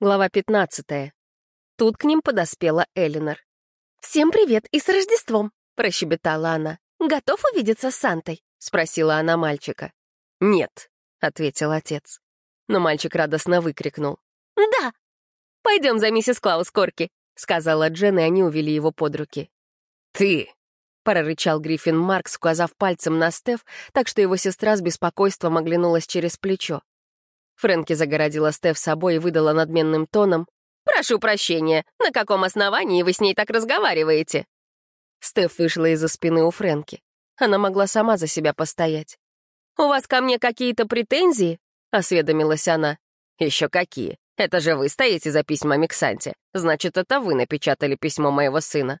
Глава 15. Тут к ним подоспела Элинор. «Всем привет и с Рождеством!» — прощебетала она. «Готов увидеться с Сантой?» — спросила она мальчика. «Нет», — ответил отец. Но мальчик радостно выкрикнул. «Да!» «Пойдем за миссис Клаус Корки», — сказала Джен, и они увели его под руки. «Ты!» — прорычал Гриффин Маркс, указав пальцем на Стеф, так что его сестра с беспокойством оглянулась через плечо. Фрэнки загородила Стеф собой и выдала надменным тоном. «Прошу прощения, на каком основании вы с ней так разговариваете?» Стеф вышла из-за спины у Фрэнки. Она могла сама за себя постоять. «У вас ко мне какие-то претензии?» — осведомилась она. «Еще какие? Это же вы стоите за письмами к Санте. Значит, это вы напечатали письмо моего сына».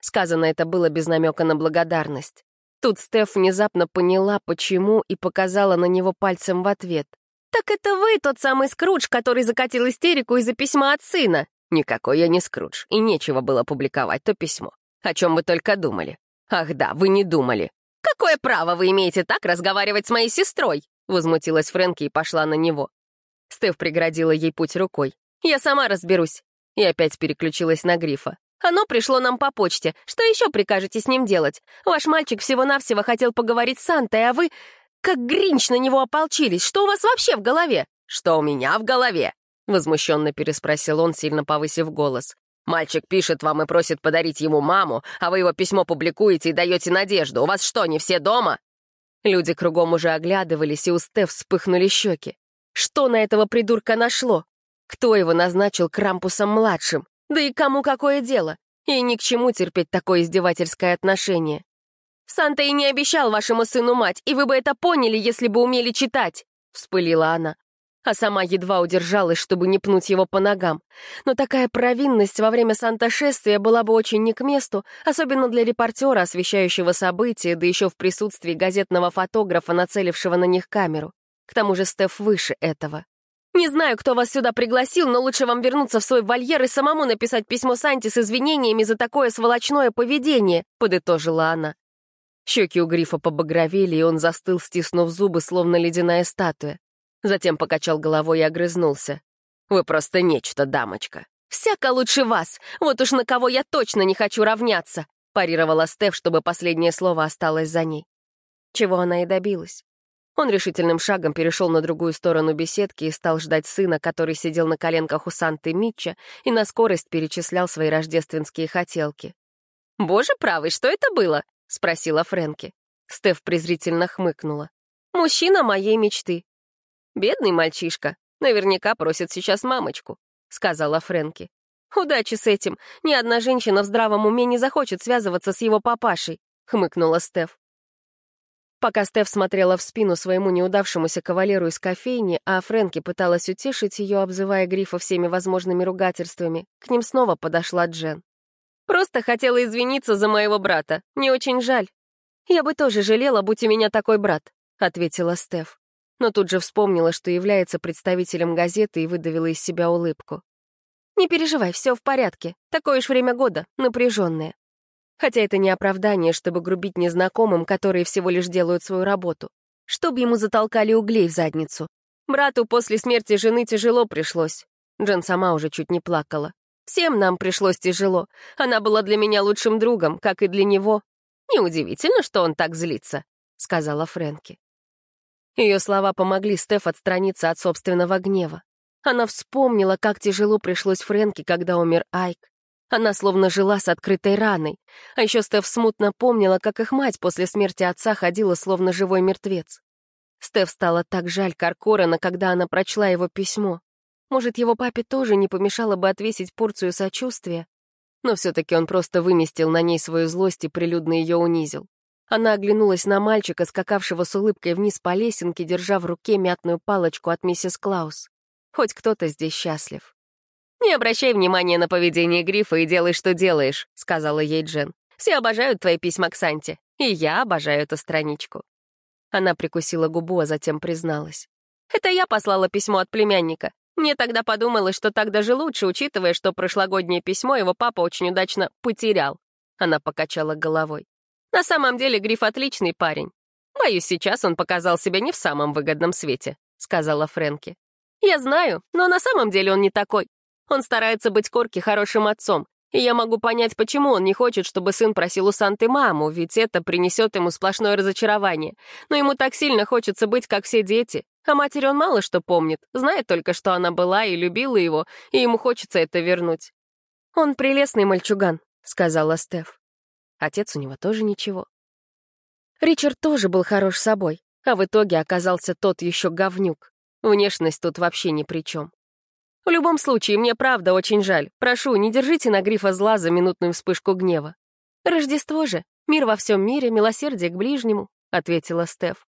Сказано это было без намека на благодарность. Тут Стеф внезапно поняла, почему, и показала на него пальцем в ответ. «Так это вы тот самый Скрудж, который закатил истерику из-за письма от сына?» «Никакой я не Скрудж, и нечего было публиковать то письмо. О чем вы только думали? Ах да, вы не думали». «Какое право вы имеете так разговаривать с моей сестрой?» Возмутилась Фрэнки и пошла на него. Стеф преградила ей путь рукой. «Я сама разберусь». И опять переключилась на Грифа. «Оно пришло нам по почте. Что еще прикажете с ним делать? Ваш мальчик всего-навсего хотел поговорить с Сантой, а вы... Как Гринч на него ополчились! Что у вас вообще в голове?» «Что у меня в голове?» — возмущенно переспросил он, сильно повысив голос. «Мальчик пишет вам и просит подарить ему маму, а вы его письмо публикуете и даете надежду. У вас что, не все дома?» Люди кругом уже оглядывались, и у Стеф вспыхнули щеки. Что на этого придурка нашло? Кто его назначил Крампусом-младшим? Да и кому какое дело? И ни к чему терпеть такое издевательское отношение. Санта и не обещал вашему сыну мать, и вы бы это поняли, если бы умели читать», — вспылила она. А сама едва удержалась, чтобы не пнуть его по ногам. Но такая провинность во время Санта-шествия была бы очень не к месту, особенно для репортера, освещающего события, да еще в присутствии газетного фотографа, нацелившего на них камеру. К тому же Стеф выше этого. «Не знаю, кто вас сюда пригласил, но лучше вам вернуться в свой вольер и самому написать письмо Санте с извинениями за такое сволочное поведение», — подытожила она. Щеки у грифа побагровели, и он застыл, стиснув зубы, словно ледяная статуя. Затем покачал головой и огрызнулся. «Вы просто нечто, дамочка. Всяко лучше вас. Вот уж на кого я точно не хочу равняться», парировала Стеф, чтобы последнее слово осталось за ней. Чего она и добилась. Он решительным шагом перешел на другую сторону беседки и стал ждать сына, который сидел на коленках у Санты Митча и на скорость перечислял свои рождественские хотелки. «Боже правый, что это было?» — спросила Фрэнки. Стеф презрительно хмыкнула. «Мужчина моей мечты». «Бедный мальчишка. Наверняка просит сейчас мамочку», — сказала Фрэнки. «Удачи с этим. Ни одна женщина в здравом уме не захочет связываться с его папашей», — хмыкнула Стеф. Пока Стеф смотрела в спину своему неудавшемуся кавалеру из кофейни, а Фрэнки пыталась утешить ее, обзывая Грифа всеми возможными ругательствами, к ним снова подошла Джен. Просто хотела извиниться за моего брата. Не очень жаль. Я бы тоже жалела, будь у меня такой брат», — ответила Стеф. Но тут же вспомнила, что является представителем газеты и выдавила из себя улыбку. «Не переживай, все в порядке. Такое уж время года, напряженное. Хотя это не оправдание, чтобы грубить незнакомым, которые всего лишь делают свою работу. Чтобы ему затолкали углей в задницу. Брату после смерти жены тяжело пришлось. Джен сама уже чуть не плакала. Всем нам пришлось тяжело. Она была для меня лучшим другом, как и для него. Неудивительно, что он так злится», — сказала Фрэнки. Ее слова помогли Стеф отстраниться от собственного гнева. Она вспомнила, как тяжело пришлось Фрэнки, когда умер Айк. Она словно жила с открытой раной. А еще Стеф смутно помнила, как их мать после смерти отца ходила словно живой мертвец. Стеф стало так жаль Каркорена, когда она прочла его письмо. Может, его папе тоже не помешало бы отвесить порцию сочувствия? Но все-таки он просто выместил на ней свою злость и прилюдно ее унизил. Она оглянулась на мальчика, скакавшего с улыбкой вниз по лесенке, держа в руке мятную палочку от миссис Клаус. Хоть кто-то здесь счастлив. «Не обращай внимания на поведение Грифа и делай, что делаешь», — сказала ей Джен. «Все обожают твои письма к Санте, и я обожаю эту страничку». Она прикусила губу, а затем призналась. «Это я послала письмо от племянника. Мне тогда подумалось, что так даже лучше, учитывая, что прошлогоднее письмо его папа очень удачно потерял. Она покачала головой. На самом деле Гриф отличный парень. Боюсь, сейчас он показал себя не в самом выгодном свете, сказала Фрэнки. Я знаю, но на самом деле он не такой. Он старается быть Корки хорошим отцом, и я могу понять, почему он не хочет, чтобы сын просил у Санты маму, ведь это принесет ему сплошное разочарование. Но ему так сильно хочется быть, как все дети. А матери он мало что помнит, знает только, что она была и любила его, и ему хочется это вернуть. «Он прелестный мальчуган», — сказала Стеф. Отец у него тоже ничего. Ричард тоже был хорош собой, а в итоге оказался тот еще говнюк. Внешность тут вообще ни при чем. В любом случае, мне правда очень жаль. Прошу, не держите на грифа зла за минутную вспышку гнева. Рождество же, мир во всем мире, милосердие к ближнему, — ответила Стеф.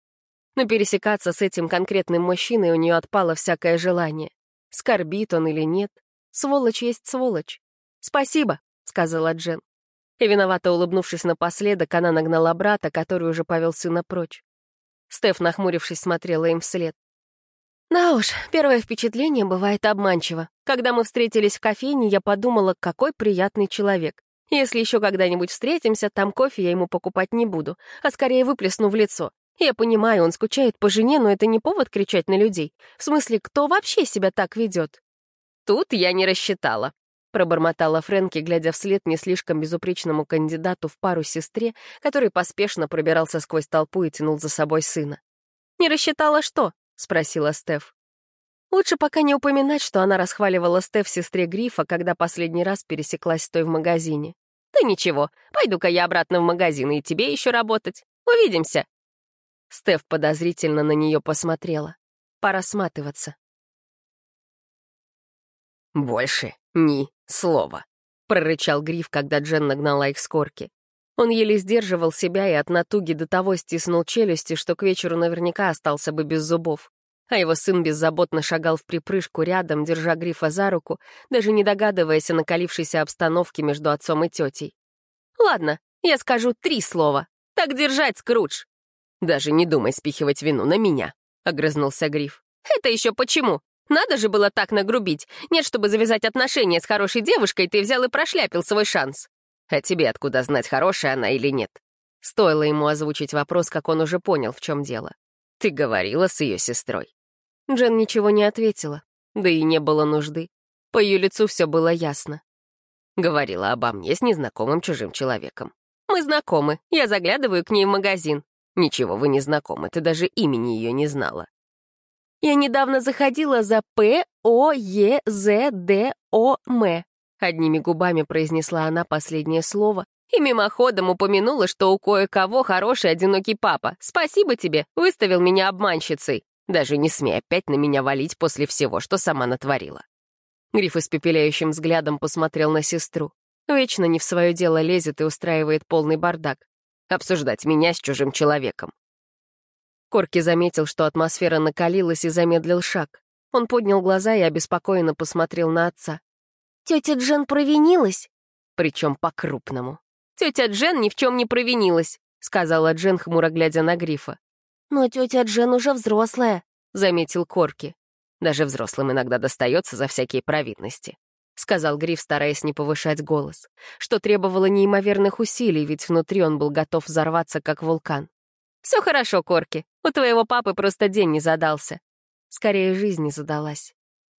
Но пересекаться с этим конкретным мужчиной у нее отпало всякое желание. Скорбит он или нет, сволочь есть сволочь. «Спасибо», — сказала Джен. И виновато улыбнувшись напоследок, она нагнала брата, который уже повел сына прочь. Стеф, нахмурившись, смотрела им вслед. Да уж, первое впечатление бывает обманчиво. Когда мы встретились в кофейне, я подумала, какой приятный человек. Если еще когда-нибудь встретимся, там кофе я ему покупать не буду, а скорее выплесну в лицо. Я понимаю, он скучает по жене, но это не повод кричать на людей. В смысле, кто вообще себя так ведет? Тут я не рассчитала. Пробормотала Фрэнки, глядя вслед не слишком безупречному кандидату в пару сестре, который поспешно пробирался сквозь толпу и тянул за собой сына. «Не рассчитала что?» — спросила Стеф. Лучше пока не упоминать, что она расхваливала Стеф сестре Грифа, когда последний раз пересеклась с той в магазине. «Да ничего, пойду-ка я обратно в магазин, и тебе еще работать. Увидимся!» Стеф подозрительно на нее посмотрела. Пора сматываться. «Больше ни слова», — прорычал Гриф, когда Джен нагнала их с корки. Он еле сдерживал себя и от натуги до того стиснул челюсти, что к вечеру наверняка остался бы без зубов. А его сын беззаботно шагал в припрыжку рядом, держа Грифа за руку, даже не догадываясь о накалившейся обстановке между отцом и тетей. «Ладно, я скажу три слова. Так держать, Скрудж!» «Даже не думай спихивать вину на меня», — огрызнулся Гриф. «Это еще почему? Надо же было так нагрубить. Нет, чтобы завязать отношения с хорошей девушкой, ты взял и прошляпил свой шанс». А тебе откуда знать, хорошая она или нет? Стоило ему озвучить вопрос, как он уже понял, в чем дело. Ты говорила с ее сестрой. Джен ничего не ответила, да и не было нужды. По ее лицу все было ясно. Говорила обо мне с незнакомым чужим человеком. Мы знакомы, я заглядываю к ней в магазин. Ничего, вы не знакомы, ты даже имени ее не знала. Я недавно заходила за П-О-Е-З-Д-О-М. Одними губами произнесла она последнее слово и мимоходом упомянула, что у кое-кого хороший одинокий папа. «Спасибо тебе, выставил меня обманщицей. Даже не смей опять на меня валить после всего, что сама натворила». Гриф испепеляющим взглядом посмотрел на сестру. Вечно не в свое дело лезет и устраивает полный бардак. Обсуждать меня с чужим человеком. Корки заметил, что атмосфера накалилась и замедлил шаг. Он поднял глаза и обеспокоенно посмотрел на отца. Тетя Джен провинилась? Причем по-крупному. Тетя Джен ни в чем не провинилась, сказала Джен, хмуро глядя на Грифа. Но тетя Джен уже взрослая, заметил Корки. Даже взрослым иногда достается за всякие провинности. — сказал Гриф, стараясь не повышать голос, что требовало неимоверных усилий, ведь внутри он был готов взорваться, как вулкан. «Все хорошо, Корки. У твоего папы просто день не задался. Скорее, жизнь не задалась.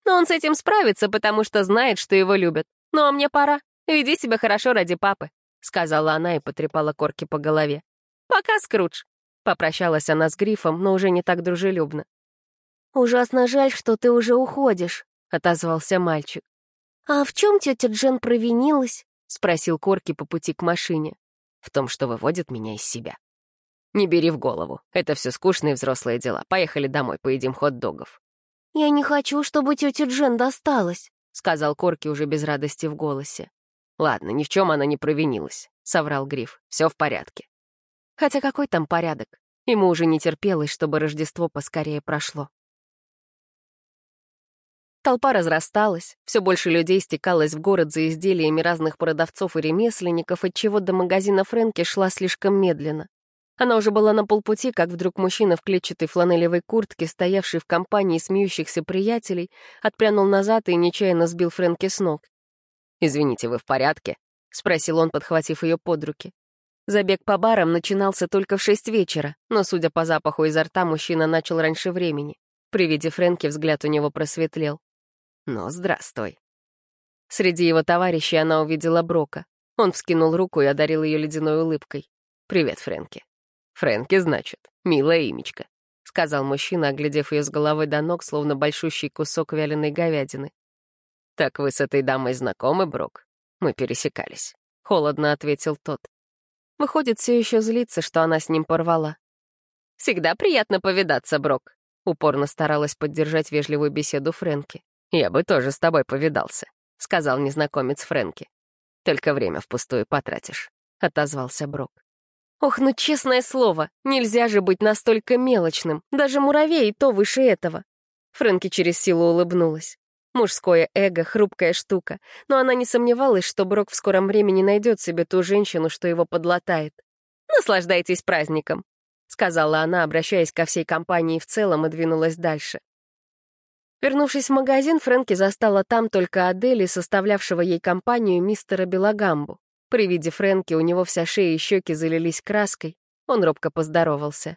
Но он с этим справится, потому что знает, что его любят. Ну а мне пора. Веди себя хорошо ради папы», — сказала она и потрепала Корки по голове. «Пока, Скрудж». Попрощалась она с Грифом, но уже не так дружелюбно. «Ужасно жаль, что ты уже уходишь», — отозвался мальчик. «А в чем тетя Джен провинилась?» — спросил Корки по пути к машине. «В том, что выводит меня из себя». «Не бери в голову. Это все скучные взрослые дела. Поехали домой, поедим хот-догов». «Я не хочу, чтобы тете Джен досталось», — сказал Корки уже без радости в голосе. «Ладно, ни в чем она не провинилась», — соврал Гриф. «Все в порядке». Хотя какой там порядок? Ему уже не терпелось, чтобы Рождество поскорее прошло. Толпа разрасталась, все больше людей стекалось в город за изделиями разных продавцов и ремесленников, отчего до магазина Фрэнки шла слишком медленно. Она уже была на полпути, как вдруг мужчина в клетчатой фланелевой куртке, стоявший в компании смеющихся приятелей, отпрянул назад и нечаянно сбил Фрэнки с ног. «Извините, вы в порядке?» — спросил он, подхватив ее под руки. Забег по барам начинался только в шесть вечера, но, судя по запаху изо рта, мужчина начал раньше времени. При виде Фрэнки взгляд у него просветлел. «Ну, здравствуй». Среди его товарищей она увидела Брока. Он вскинул руку и одарил ее ледяной улыбкой. «Привет, Фрэнки». «Фрэнки, значит, милая имечка», — сказал мужчина, оглядев ее с головы до ног, словно большущий кусок вяленой говядины. «Так вы с этой дамой знакомы, Брок?» Мы пересекались. Холодно ответил тот. Выходит, все еще злится, что она с ним порвала. «Всегда приятно повидаться, Брок», — упорно старалась поддержать вежливую беседу Фрэнки. «Я бы тоже с тобой повидался», — сказал незнакомец Фрэнки. «Только время впустую потратишь», — отозвался Брок. «Ох, ну честное слово, нельзя же быть настолько мелочным, даже муравей и то выше этого». Фрэнки через силу улыбнулась. Мужское эго — хрупкая штука, но она не сомневалась, что Брок в скором времени найдет себе ту женщину, что его подлатает. «Наслаждайтесь праздником», — сказала она, обращаясь ко всей компании в целом, и двинулась дальше. Вернувшись в магазин, Фрэнки застала там только Адели, составлявшего ей компанию мистера Белагамбу. При виде Фрэнки у него вся шея и щеки залились краской. Он робко поздоровался.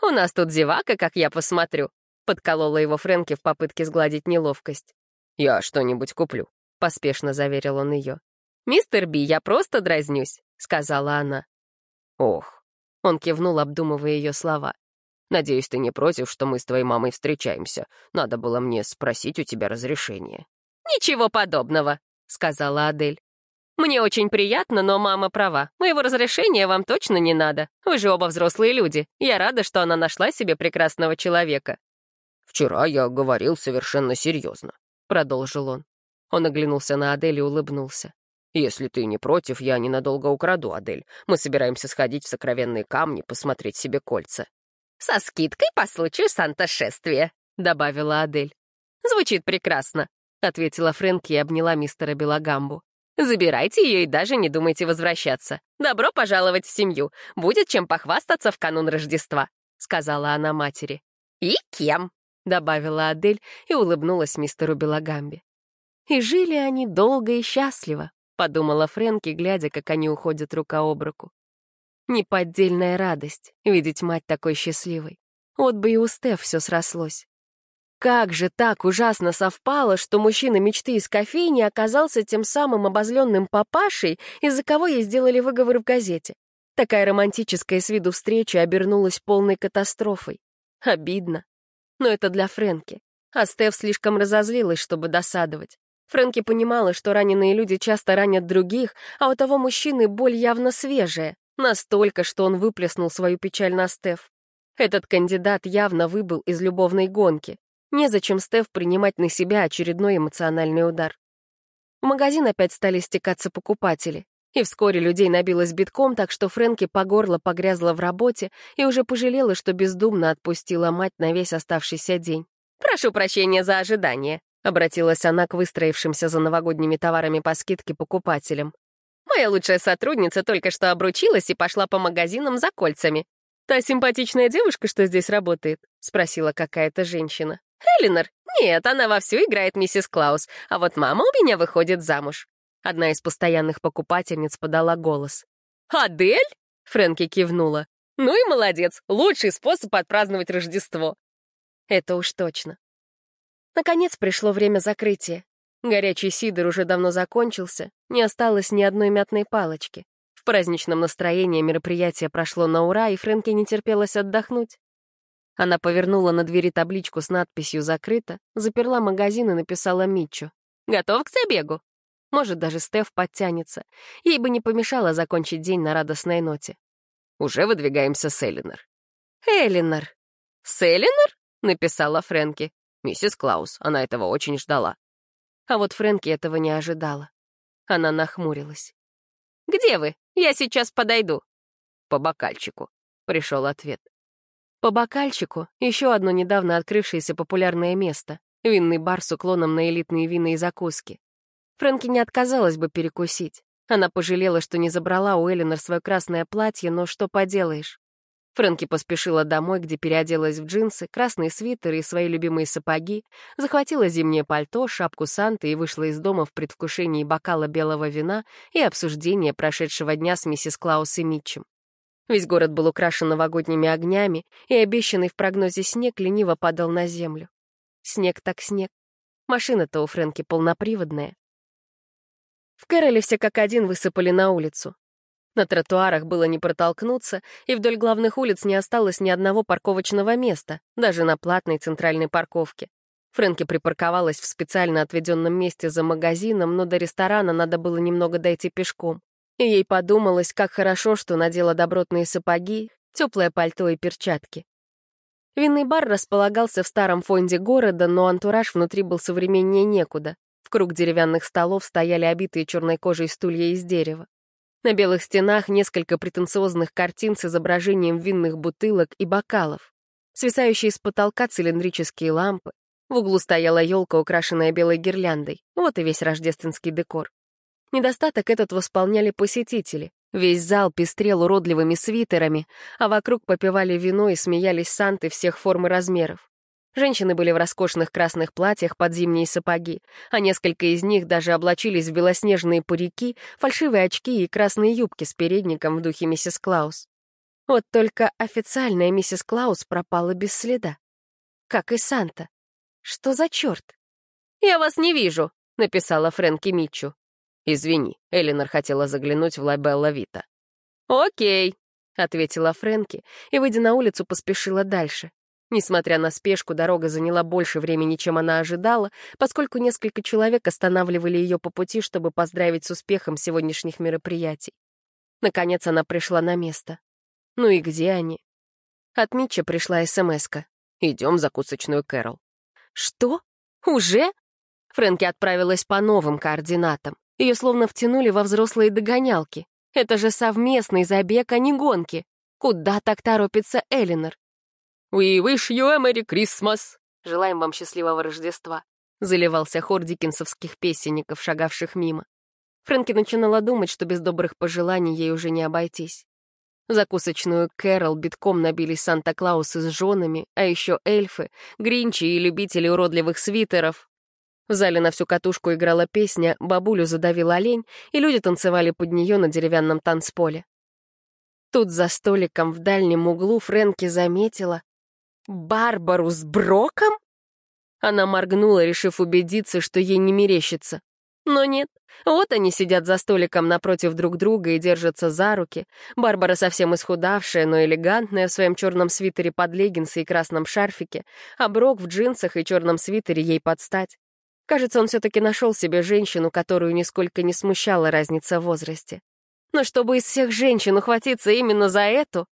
«У нас тут зевака, как я посмотрю», — подколола его Фрэнки в попытке сгладить неловкость. «Я что-нибудь куплю», — поспешно заверил он ее. «Мистер Би, я просто дразнюсь», — сказала она. «Ох», — он кивнул, обдумывая ее слова. «Надеюсь, ты не против, что мы с твоей мамой встречаемся. Надо было мне спросить у тебя разрешение». «Ничего подобного», — сказала Адель. «Мне очень приятно, но мама права. Моего разрешения вам точно не надо. Вы же оба взрослые люди. Я рада, что она нашла себе прекрасного человека». «Вчера я говорил совершенно серьезно», — продолжил он. Он оглянулся на Адель и улыбнулся. «Если ты не против, я ненадолго украду, Адель. Мы собираемся сходить в сокровенные камни, посмотреть себе кольца». «Со скидкой по случаю Санта-шествия», — добавила Адель. «Звучит прекрасно», — ответила Фрэнки и обняла мистера Белагамбу. «Забирайте ее и даже не думайте возвращаться. Добро пожаловать в семью. Будет чем похвастаться в канун Рождества», — сказала она матери. «И кем?» добавила Адель и улыбнулась мистеру Белагамби. «И жили они долго и счастливо», — подумала Фрэнки, глядя, как они уходят рука об руку. Неподдельная радость — видеть мать такой счастливой. Вот бы и у Стеф все срослось. Как же так ужасно совпало, что мужчина мечты из кофейни оказался тем самым обозленным папашей, из-за кого ей сделали выговор в газете. Такая романтическая с виду встреча обернулась полной катастрофой. Обидно но это для Фрэнки. А Стеф слишком разозлилась, чтобы досадовать. Фрэнки понимала, что раненые люди часто ранят других, а у того мужчины боль явно свежая, настолько, что он выплеснул свою печаль на Стеф. Этот кандидат явно выбыл из любовной гонки. Незачем Стеф принимать на себя очередной эмоциональный удар. В магазин опять стали стекаться покупатели. И вскоре людей набилось битком, так что Фрэнки по горло погрязла в работе и уже пожалела, что бездумно отпустила мать на весь оставшийся день. «Прошу прощения за ожидание», — обратилась она к выстроившимся за новогодними товарами по скидке покупателям. «Моя лучшая сотрудница только что обручилась и пошла по магазинам за кольцами. Та симпатичная девушка, что здесь работает?» — спросила какая-то женщина. «Элинор? Нет, она вовсю играет миссис Клаус, а вот мама у меня выходит замуж. Одна из постоянных покупательниц подала голос. «Адель?» — Фрэнки кивнула. «Ну и молодец, лучший способ отпраздновать Рождество». Это уж точно. Наконец пришло время закрытия. Горячий сидр уже давно закончился, не осталось ни одной мятной палочки. В праздничном настроении мероприятие прошло на ура, и Фрэнки не терпелось отдохнуть. Она повернула на двери табличку с надписью «Закрыто», заперла магазин и написала Митчу. «Готов к забегу?» Может, даже Стеф подтянется. Ей бы не помешало закончить день на радостной ноте. «Уже выдвигаемся с Эллинор». «Эллинор». «С Эллинор?» — написала Фрэнки. «Миссис Клаус, она этого очень ждала». А вот Фрэнки этого не ожидала. Она нахмурилась. «Где вы? Я сейчас подойду». «По бокальчику», — пришел ответ. По бокальчику — еще одно недавно открывшееся популярное место. Винный бар с уклоном на элитные вина и закуски. Фрэнки не отказалась бы перекусить. Она пожалела, что не забрала у Эллинор свое красное платье, но что поделаешь. Фрэнки поспешила домой, где переоделась в джинсы, красные свитеры и свои любимые сапоги, захватила зимнее пальто, шапку Санты и вышла из дома в предвкушении бокала белого вина и обсуждения прошедшего дня с миссис Клаус и Митчем. Весь город был украшен новогодними огнями, и обещанный в прогнозе снег лениво падал на землю. Снег так снег. Машина-то у Фрэнки полноприводная. В Кэроле все как один высыпали на улицу. На тротуарах было не протолкнуться, и вдоль главных улиц не осталось ни одного парковочного места, даже на платной центральной парковке. Фрэнки припарковалась в специально отведенном месте за магазином, но до ресторана надо было немного дойти пешком. И ей подумалось, как хорошо, что надела добротные сапоги, теплое пальто и перчатки. Винный бар располагался в старом фонде города, но антураж внутри был современнее некуда. В круг деревянных столов стояли обитые черной кожей стулья из дерева. На белых стенах несколько претенциозных картин с изображением винных бутылок и бокалов. Свисающие с потолка цилиндрические лампы. В углу стояла елка, украшенная белой гирляндой. Вот и весь рождественский декор. Недостаток этот восполняли посетители. Весь зал пестрел уродливыми свитерами, а вокруг попивали вино и смеялись санты всех форм и размеров. Женщины были в роскошных красных платьях под зимние сапоги, а несколько из них даже облачились в белоснежные парики, фальшивые очки и красные юбки с передником в духе миссис Клаус. Вот только официальная миссис Клаус пропала без следа. Как и Санта. Что за черт? «Я вас не вижу», — написала Фрэнки Митчу. «Извини, Элинор хотела заглянуть в Лайбелла Вита». «Окей», — ответила Фрэнки и, выйдя на улицу, поспешила дальше. Несмотря на спешку, дорога заняла больше времени, чем она ожидала, поскольку несколько человек останавливали ее по пути, чтобы поздравить с успехом сегодняшних мероприятий. Наконец она пришла на место. Ну и где они? От Митча пришла смс -ка. «Идем в закусочную Кэрол». «Что? Уже?» Фрэнки отправилась по новым координатам. Ее словно втянули во взрослые догонялки. Это же совместный забег, а не гонки. Куда так торопится Элинор? «We wish you a Merry Christmas!» «Желаем вам счастливого Рождества!» Заливался хор диккенсовских песенников, шагавших мимо. Фрэнки начинала думать, что без добрых пожеланий ей уже не обойтись. В закусочную Кэрол битком набились Санта-Клаусы с женами, а еще эльфы, гринчи и любители уродливых свитеров, в зале на всю катушку играла песня «Бабулю задавил олень», и люди танцевали под нее на деревянном танцполе. Тут за столиком в дальнем углу Фрэнки заметила «Барбару с Броком?» Она моргнула, решив убедиться, что ей не мерещится. Но нет, вот они сидят за столиком напротив друг друга и держатся за руки. Барбара совсем исхудавшая, но элегантная в своем черном свитере под леггинсы и красном шарфике, а Брок в джинсах и черном свитере ей подстать. Кажется, он все-таки нашел себе женщину, которую нисколько не смущала разница в возрасте. Но чтобы из всех женщин ухватиться именно за эту,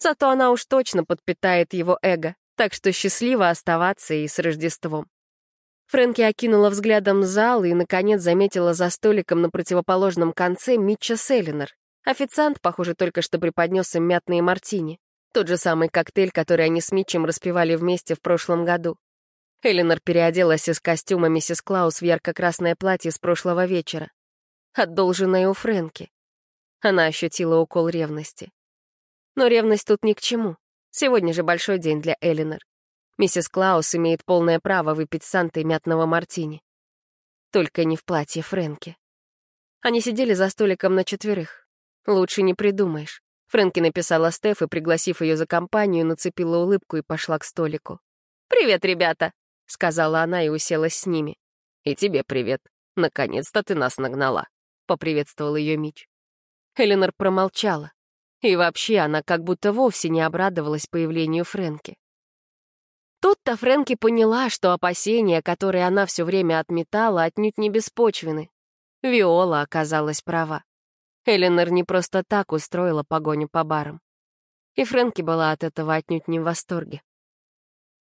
зато она уж точно подпитает его эго, так что счастливо оставаться и с Рождеством. Фрэнки окинула взглядом зал и, наконец, заметила за столиком на противоположном конце Митча Селлинер. Официант, похоже, только что преподнес им мятные мартини. Тот же самый коктейль, который они с Митчем распивали вместе в прошлом году. Элинор переоделась из костюма миссис Клаус в ярко-красное платье с прошлого вечера. Отдолженное у Фрэнки. Она ощутила укол ревности. Но ревность тут ни к чему. Сегодня же большой день для Элинор. Миссис Клаус имеет полное право выпить с Сантой мятного мартини. Только не в платье Фрэнки. Они сидели за столиком на четверых. Лучше не придумаешь. Фрэнки написала Стеф и, пригласив ее за компанию, нацепила улыбку и пошла к столику. «Привет, ребята!» — сказала она и уселась с ними. «И тебе привет. Наконец-то ты нас нагнала», — поприветствовал ее Мич. Эленор промолчала. И вообще она как будто вовсе не обрадовалась появлению Фрэнки. Тут-то Фрэнки поняла, что опасения, которые она все время отметала, отнюдь не беспочвены. Виола оказалась права. Эленор не просто так устроила погоню по барам. И Фрэнки была от этого отнюдь не в восторге.